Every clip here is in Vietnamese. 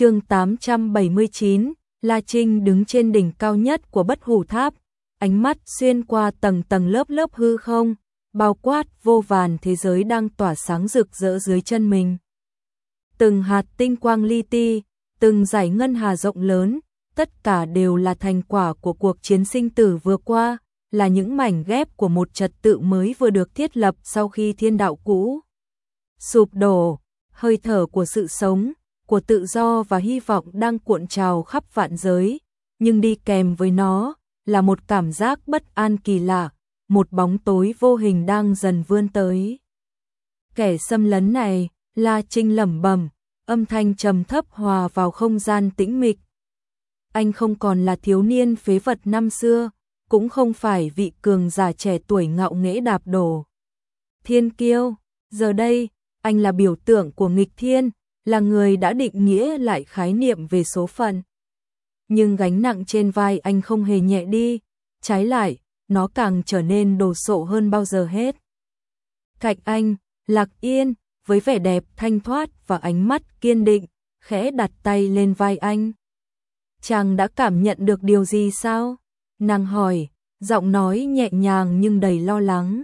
chương 879, La Trinh đứng trên đỉnh cao nhất của bất hủ tháp, ánh mắt xuyên qua tầng tầng lớp lớp hư không, bao quát vô vàn thế giới đang tỏa sáng rực rỡ dưới chân mình. Từng hạt tinh quang li ti, từng giải ngân hà rộng lớn, tất cả đều là thành quả của cuộc chiến sinh tử vừa qua, là những mảnh ghép của một trật tự mới vừa được thiết lập sau khi thiên đạo cũ sụp đổ, hơi thở của sự sống, của tự do và hy vọng đang cuộn trào khắp vạn giới, nhưng đi kèm với nó là một cảm giác bất an kỳ lạ, một bóng tối vô hình đang dần vươn tới. Kẻ xâm lấn này, La Trinh lẩm bẩm, âm thanh trầm thấp hòa vào không gian tĩnh mịch. Anh không còn là thiếu niên phế vật năm xưa, cũng không phải vị cường giả trẻ tuổi ngạo nghễ đạp đổ. Thiên kiêu, giờ đây, anh là biểu tượng của nghịch thiên, là người đã định nghĩa lại khái niệm về số phận. Nhưng gánh nặng trên vai anh không hề nhẹ đi, trái lại, nó càng trở nên đồ sộ hơn bao giờ hết. Cạnh anh, Lạc Yên, với vẻ đẹp thanh thoát và ánh mắt kiên định, khẽ đặt tay lên vai anh. Chàng đã cảm nhận được điều gì sao? Nàng hỏi, giọng nói nhẹ nhàng nhưng đầy lo lắng.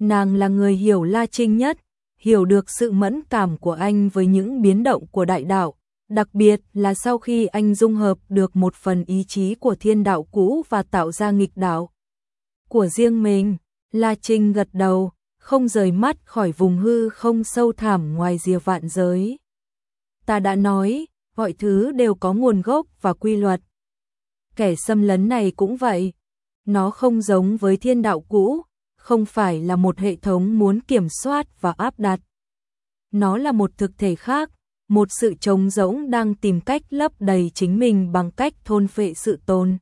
Nàng là người hiểu La Trinh nhất, hiểu được sự mẫn cảm của anh với những biến động của đại đạo, đặc biệt là sau khi anh dung hợp được một phần ý chí của thiên đạo cũ và tạo ra nghịch đạo của riêng mình. La Trinh gật đầu, không rời mắt khỏi vùng hư không sâu thẳm ngoài rìa vạn giới. Ta đã nói, mọi thứ đều có nguồn gốc và quy luật. Kẻ xâm lấn này cũng vậy. Nó không giống với thiên đạo cũ, không phải là một hệ thống muốn kiểm soát và áp đặt. Nó là một thực thể khác, một sự trống rỗng đang tìm cách lấp đầy chính mình bằng cách thôn phệ sự tồn.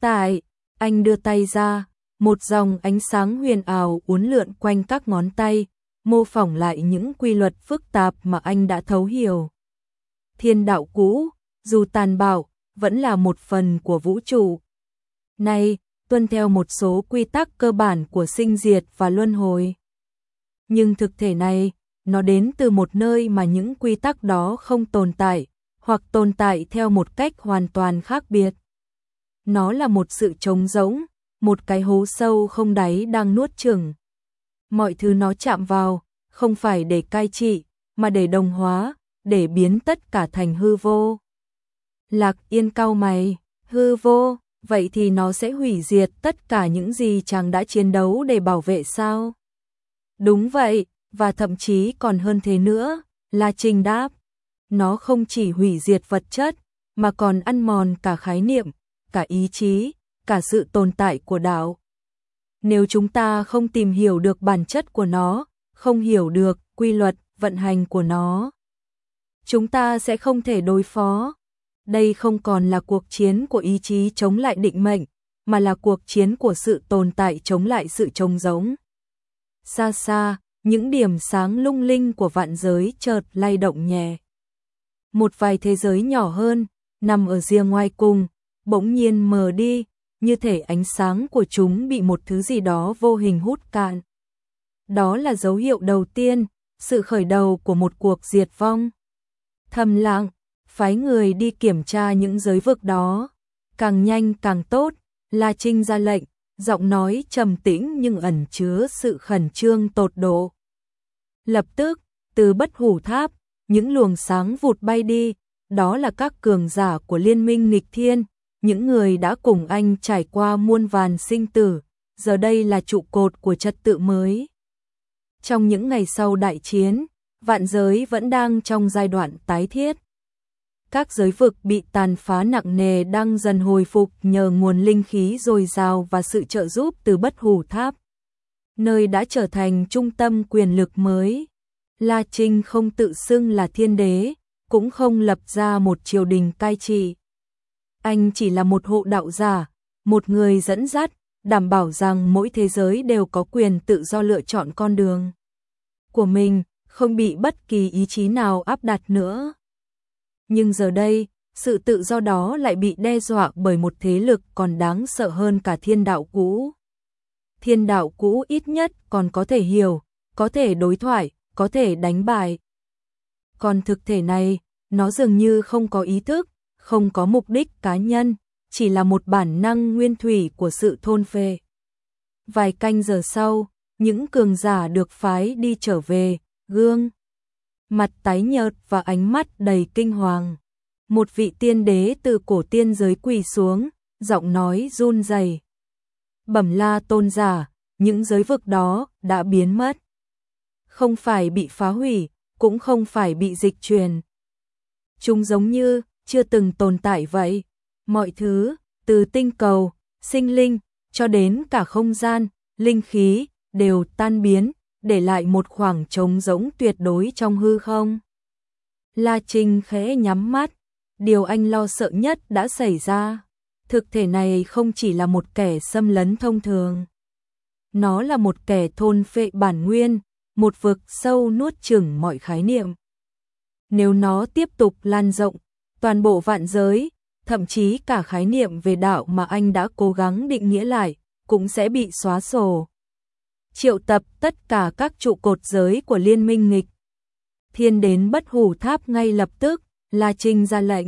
Tại, anh đưa tay ra, một dòng ánh sáng huyền ảo uốn lượn quanh các ngón tay, mô phỏng lại những quy luật phức tạp mà anh đã thấu hiểu. Thiên đạo cũ, dù tàn bạo, vẫn là một phần của vũ trụ. Nay, tuân theo một số quy tắc cơ bản của sinh diệt và luân hồi. Nhưng thực thể này, nó đến từ một nơi mà những quy tắc đó không tồn tại, hoặc tồn tại theo một cách hoàn toàn khác biệt. Nó là một sự trống rỗng, một cái hố sâu không đáy đang nuốt chửng. Mọi thứ nó chạm vào, không phải để cai trị, mà để đồng hóa, để biến tất cả thành hư vô. Lạc yên cao mày, hư vô, vậy thì nó sẽ hủy diệt tất cả những gì chàng đã chiến đấu để bảo vệ sao? Đúng vậy, và thậm chí còn hơn thế nữa, là trình đáp. Nó không chỉ hủy diệt vật chất, mà còn ăn mòn cả khái niệm, cả ý chí, cả sự tồn tại của đạo. Nếu chúng ta không tìm hiểu được bản chất của nó, không hiểu được quy luật vận hành của nó, chúng ta sẽ không thể đối phó. Đây không còn là cuộc chiến của ý chí chống lại định mệnh, mà là cuộc chiến của sự tồn tại chống lại sự trông giống. Xa xa, những điểm sáng lung linh của vạn giới chợt lay động nhẹ. Một vài thế giới nhỏ hơn, nằm ở rìa ngoài cùng, bỗng nhiên mờ đi, như thể ánh sáng của chúng bị một thứ gì đó vô hình hút cạn. Đó là dấu hiệu đầu tiên, sự khởi đầu của một cuộc diệt vong. Thầm lặng, phái người đi kiểm tra những giới vực đó, càng nhanh càng tốt, La Trinh ra lệnh, giọng nói trầm tĩnh nhưng ẩn chứa sự khẩn trương tột độ. Lập tức, từ bất hủ tháp, những luồng sáng vụt bay đi, đó là các cường giả của liên minh nghịch thiên, những người đã cùng anh trải qua muôn vàn sinh tử, giờ đây là trụ cột của trật tự mới. Trong những ngày sau đại chiến, vạn giới vẫn đang trong giai đoạn tái thiết. Các giới vực bị tàn phá nặng nề đang dần hồi phục nhờ nguồn linh khí dồi dào và sự trợ giúp từ bất hủ tháp. Nơi đã trở thành trung tâm quyền lực mới. La Trinh không tự xưng là thiên đế, cũng không lập ra một triều đình cai trị. Anh chỉ là một hộ đạo giả, một người dẫn dắt, đảm bảo rằng mỗi thế giới đều có quyền tự do lựa chọn con đường của mình, không bị bất kỳ ý chí nào áp đặt nữa. Nhưng giờ đây, sự tự do đó lại bị đe dọa bởi một thế lực còn đáng sợ hơn cả thiên đạo cũ. Thiên đạo cũ ít nhất còn có thể hiểu, có thể đối thoại, có thể đánh bài. Còn thực thể này, nó dường như không có ý thức, không có mục đích cá nhân, chỉ là một bản năng nguyên thủy của sự thôn phệ. Vài canh giờ sau, những cường giả được phái đi trở về, gương, mặt tái nhợt và ánh mắt đầy kinh hoàng. Một vị tiên đế từ cổ tiên giới quỳ xuống, giọng nói run rẩy. Bẩm la tôn giả, những giới vực đó đã biến mất. Không phải bị phá hủy, cũng không phải bị dịch truyền. Chúng giống như chưa từng tồn tại vậy. Mọi thứ, từ tinh cầu, sinh linh, cho đến cả không gian, linh khí, đều tan biến, để lại một khoảng trống rỗng tuyệt đối trong hư không. La Trinh khẽ nhắm mắt, điều anh lo sợ nhất đã xảy ra. Thực thể này không chỉ là một kẻ xâm lấn thông thường. Nó là một kẻ thôn phệ bản nguyên, một vực sâu nuốt chửng mọi khái niệm. Nếu nó tiếp tục lan rộng, toàn bộ vạn giới, thậm chí cả khái niệm về đạo mà anh đã cố gắng định nghĩa lại, cũng sẽ bị xóa sổ. Triệu tập tất cả các trụ cột giới của liên minh nghịch. Thiên đến bất hủ tháp ngay lập tức, La Trinh ra lệnh.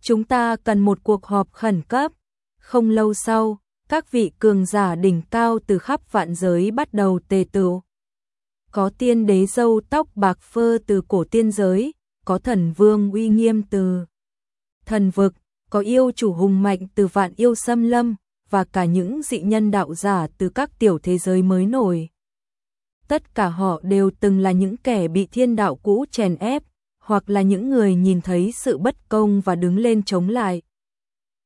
Chúng ta cần một cuộc họp khẩn cấp. Không lâu sau, các vị cường giả đỉnh cao từ khắp vạn giới bắt đầu tề tựu. Có tiên đế dâu tóc bạc phơ từ cổ tiên giới, có thần vương uy nghiêm từ thần vực, có yêu chủ hùng mạnh từ vạn yêu xâm lâm, và cả những dị nhân đạo giả từ các tiểu thế giới mới nổi. Tất cả họ đều từng là những kẻ bị thiên đạo cũ chèn ép, hoặc là những người nhìn thấy sự bất công và đứng lên chống lại.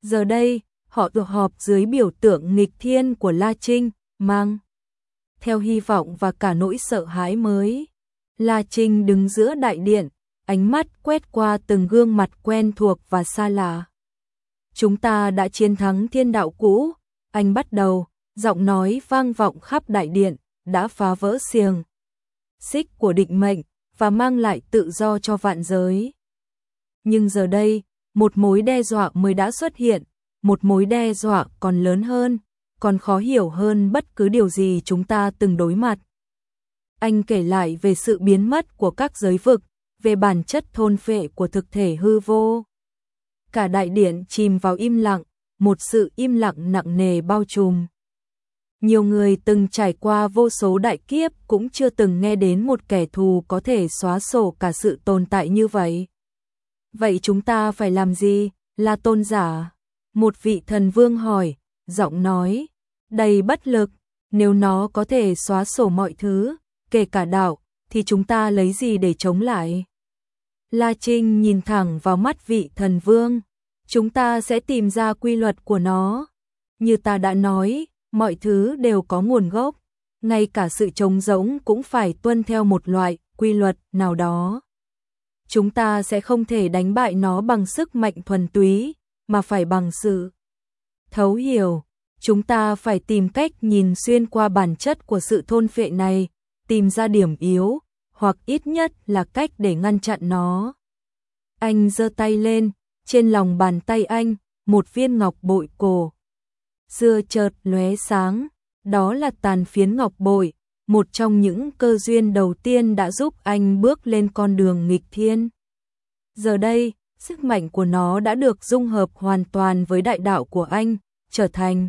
Giờ đây, họ tụ họp dưới biểu tượng nghịch thiên của La Trinh, mang theo hy vọng và cả nỗi sợ hãi mới. La Trinh đứng giữa đại điện, ánh mắt quét qua từng gương mặt quen thuộc và xa lạ. Chúng ta đã chiến thắng thiên đạo cũ, anh bắt đầu, giọng nói vang vọng khắp đại điện, đã phá vỡ xiềng. Xích của định mệnh, và mang lại tự do cho vạn giới. Nhưng giờ đây, một mối đe dọa mới đã xuất hiện, một mối đe dọa còn lớn hơn, còn khó hiểu hơn bất cứ điều gì chúng ta từng đối mặt. Anh kể lại về sự biến mất của các giới vực, về bản chất thôn phệ của thực thể hư vô. Cả đại điện chìm vào im lặng, một sự im lặng nặng nề bao trùm. Nhiều người từng trải qua vô số đại kiếp cũng chưa từng nghe đến một kẻ thù có thể xóa sổ cả sự tồn tại như vậy. Vậy chúng ta phải làm gì? Là tôn giả. Một vị thần vương hỏi, giọng nói, đầy bất lực, nếu nó có thể xóa sổ mọi thứ, kể cả đạo, thì chúng ta lấy gì để chống lại? La Trinh nhìn thẳng vào mắt vị thần vương, chúng ta sẽ tìm ra quy luật của nó. Như ta đã nói, mọi thứ đều có nguồn gốc, ngay cả sự trống rỗng cũng phải tuân theo một loại quy luật nào đó. Chúng ta sẽ không thể đánh bại nó bằng sức mạnh thuần túy, mà phải bằng sự thấu hiểu. Chúng ta phải tìm cách nhìn xuyên qua bản chất của sự thôn phệ này, tìm ra điểm yếu, hoặc ít nhất là cách để ngăn chặn nó. Anh giơ tay lên, trên lòng bàn tay anh, một viên ngọc bội cổ. Xưa chợt lóe sáng, đó là tàn phiến ngọc bội, một trong những cơ duyên đầu tiên đã giúp anh bước lên con đường nghịch thiên. Giờ đây, sức mạnh của nó đã được dung hợp hoàn toàn với đại đạo của anh, trở thành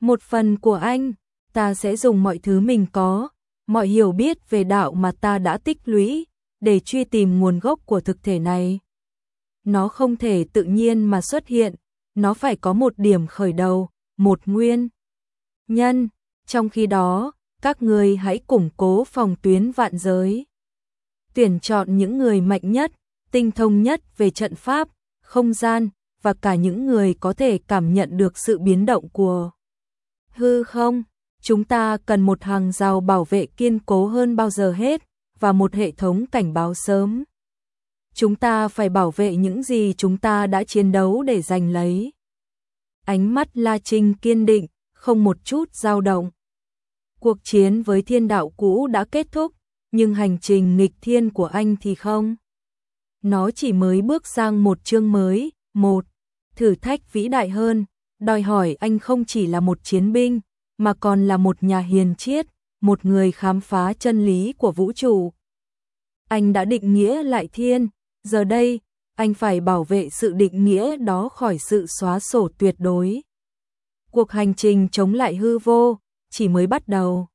một phần của anh, ta sẽ dùng mọi thứ mình có, mọi hiểu biết về đạo mà ta đã tích lũy, để truy tìm nguồn gốc của thực thể này. Nó không thể tự nhiên mà xuất hiện, nó phải có một điểm khởi đầu, một nguyên nhân. Trong khi đó, các người hãy củng cố phòng tuyến vạn giới. Tuyển chọn những người mạnh nhất, tinh thông nhất về trận pháp, không gian, và cả những người có thể cảm nhận được sự biến động của hư không. Chúng ta cần một hàng rào bảo vệ kiên cố hơn bao giờ hết, và một hệ thống cảnh báo sớm. Chúng ta phải bảo vệ những gì chúng ta đã chiến đấu để giành lấy. Ánh mắt La Trinh kiên định, không một chút dao động. Cuộc chiến với thiên đạo cũ đã kết thúc, nhưng hành trình nghịch thiên của anh thì không. Nó chỉ mới bước sang một chương mới, một thử thách vĩ đại hơn, đòi hỏi anh không chỉ là một chiến binh, mà còn là một nhà hiền triết, một người khám phá chân lý của vũ trụ. Anh đã định nghĩa lại thiên, Giờ đây, anh phải bảo vệ sự định nghĩa đó khỏi sự xóa sổ tuyệt đối. Cuộc hành trình chống lại hư vô chỉ mới bắt đầu.